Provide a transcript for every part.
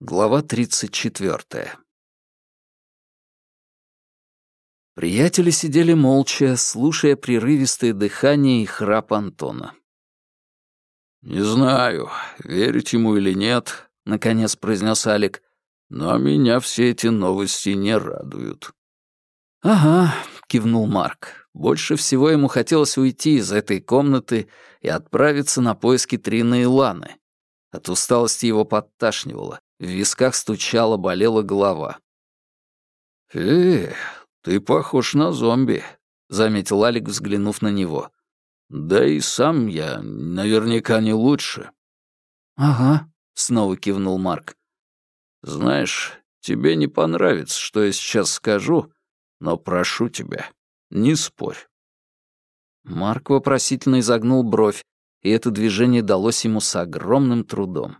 Глава 34. Приятели сидели молча, слушая прерывистое дыхание и храп Антона. «Не знаю, верить ему или нет», — наконец произнес Алик, «но меня все эти новости не радуют». «Ага», — кивнул Марк. Больше всего ему хотелось уйти из этой комнаты и отправиться на поиски Трины и Ланы. От усталости его подташнивало. В висках стучала, болела голова. «Э, ты похож на зомби», — заметил Алик, взглянув на него. «Да и сам я наверняка не лучше». «Ага», — снова кивнул Марк. «Знаешь, тебе не понравится, что я сейчас скажу, но прошу тебя, не спорь». Марк вопросительно изогнул бровь, и это движение далось ему с огромным трудом.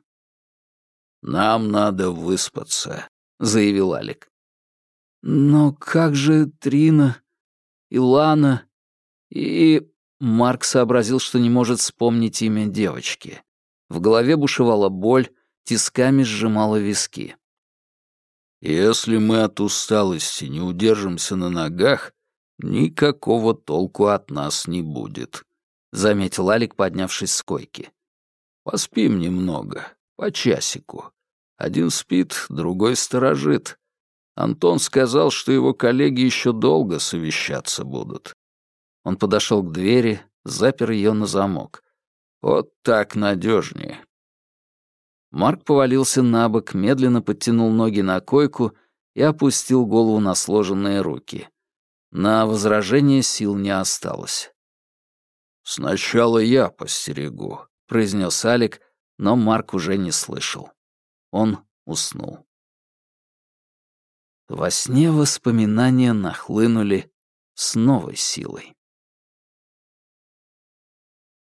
«Нам надо выспаться», — заявил Алик. «Но как же Трина, Илана и...» Марк сообразил, что не может вспомнить имя девочки. В голове бушевала боль, тисками сжимала виски. «Если мы от усталости не удержимся на ногах, никакого толку от нас не будет», — заметил Алик, поднявшись с койки. «Поспим немного, по часику. Один спит, другой сторожит. Антон сказал, что его коллеги еще долго совещаться будут. Он подошел к двери, запер ее на замок. Вот так надежнее. Марк повалился на бок, медленно подтянул ноги на койку и опустил голову на сложенные руки. На возражение сил не осталось. «Сначала я постерегу», — произнес Алик, но Марк уже не слышал. Он уснул. Во сне воспоминания нахлынули с новой силой.